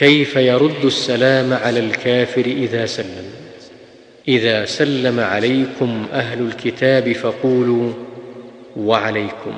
كيف يرد السلام على الكافر إذا سلم؟ إذا سلم عليكم أهل الكتاب فقولوا وعليكم.